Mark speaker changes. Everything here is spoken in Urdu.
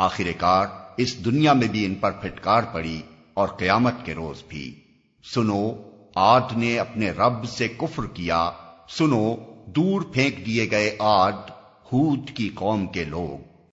Speaker 1: آخر کار اس دنیا میں بھی ان پر پھٹکار پڑی اور قیامت کے روز بھی۔ سنو، آد نے اپنے رب سے کفر کیا۔ سنو، دور پھینک دیے گئے آد، ہود کی قوم کے لوگ۔